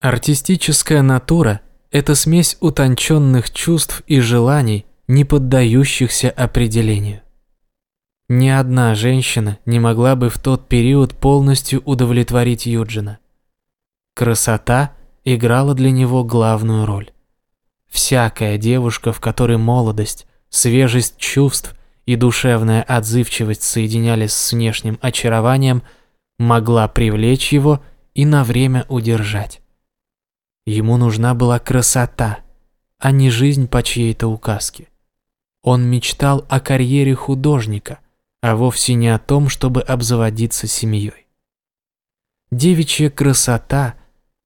Артистическая натура – это смесь утонченных чувств и желаний, не поддающихся определению. Ни одна женщина не могла бы в тот период полностью удовлетворить Юджина. Красота играла для него главную роль. Всякая девушка, в которой молодость, свежесть чувств и душевная отзывчивость соединялись с внешним очарованием, могла привлечь его и на время удержать. Ему нужна была красота, а не жизнь по чьей-то указке. Он мечтал о карьере художника, а вовсе не о том, чтобы обзаводиться семьей. Девичья красота,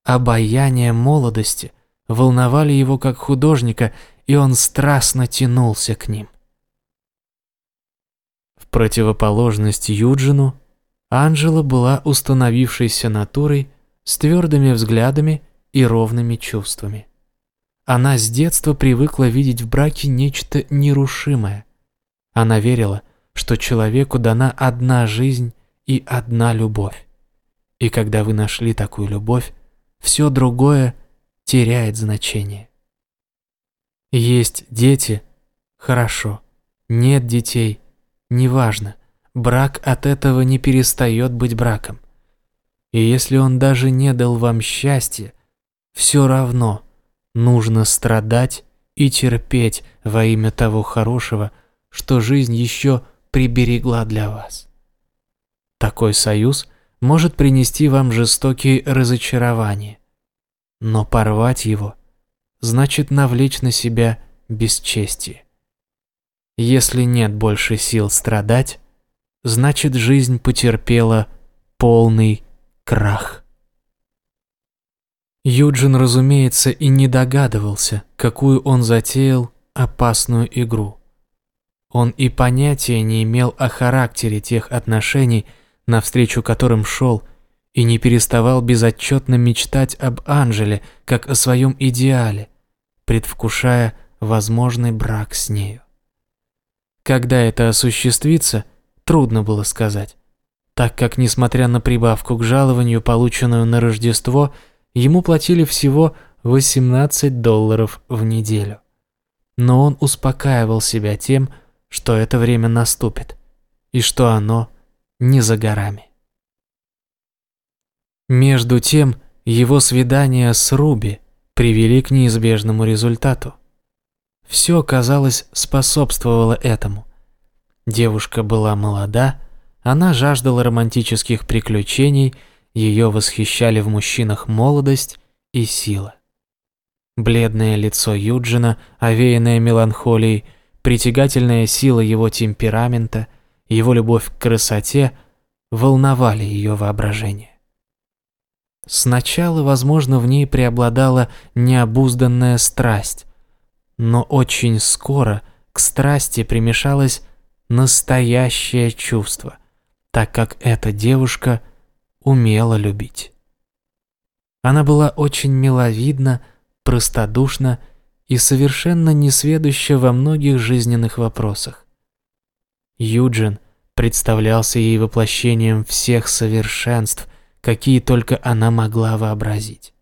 обаяние молодости волновали его как художника, и он страстно тянулся к ним. В противоположность Юджину, Анжела была установившейся натурой с твердыми взглядами и ровными чувствами. Она с детства привыкла видеть в браке нечто нерушимое. Она верила, что человеку дана одна жизнь и одна любовь. И когда вы нашли такую любовь, все другое теряет значение. Есть дети – хорошо. Нет детей – неважно. Брак от этого не перестает быть браком. И если он даже не дал вам счастья, все равно нужно страдать и терпеть во имя того хорошего, что жизнь еще приберегла для вас. Такой союз может принести вам жестокие разочарования, но порвать его значит навлечь на себя бесчестие. Если нет больше сил страдать, значит жизнь потерпела полный крах. Юджин, разумеется, и не догадывался, какую он затеял опасную игру. Он и понятия не имел о характере тех отношений, навстречу которым шел, и не переставал безотчетно мечтать об Анжеле, как о своем идеале, предвкушая возможный брак с нею. Когда это осуществится, трудно было сказать, так как, несмотря на прибавку к жалованию, полученную на Рождество, ему платили всего 18 долларов в неделю. Но он успокаивал себя тем, что это время наступит, и что оно не за горами. Между тем, его свидания с Руби привели к неизбежному результату. Все, казалось, способствовало этому. Девушка была молода, она жаждала романтических приключений – ее восхищали в мужчинах молодость и сила. Бледное лицо Юджина, овеянное меланхолией, притягательная сила его темперамента, его любовь к красоте волновали ее воображение. Сначала, возможно, в ней преобладала необузданная страсть, но очень скоро к страсти примешалось настоящее чувство, так как эта девушка – умела любить. Она была очень миловидна, простодушна и совершенно несведуща во многих жизненных вопросах. Юджин представлялся ей воплощением всех совершенств, какие только она могла вообразить.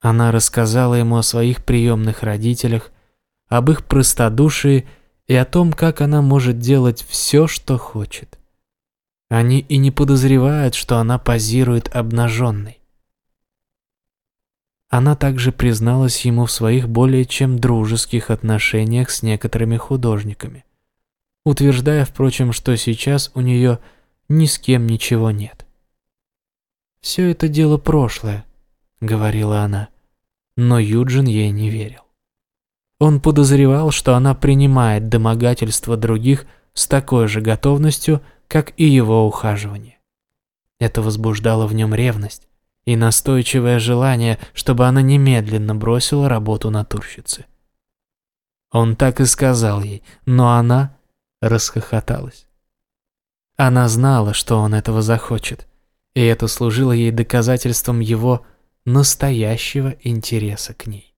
Она рассказала ему о своих приемных родителях, об их простодушии и о том, как она может делать все, что хочет. Они и не подозревают, что она позирует обнаженной. Она также призналась ему в своих более чем дружеских отношениях с некоторыми художниками, утверждая, впрочем, что сейчас у нее ни с кем ничего нет. «Все это дело прошлое», — говорила она, но Юджин ей не верил. Он подозревал, что она принимает домогательства других с такой же готовностью, как и его ухаживание. Это возбуждало в нем ревность и настойчивое желание, чтобы она немедленно бросила работу натурщицы. Он так и сказал ей, но она расхохоталась. Она знала, что он этого захочет, и это служило ей доказательством его настоящего интереса к ней.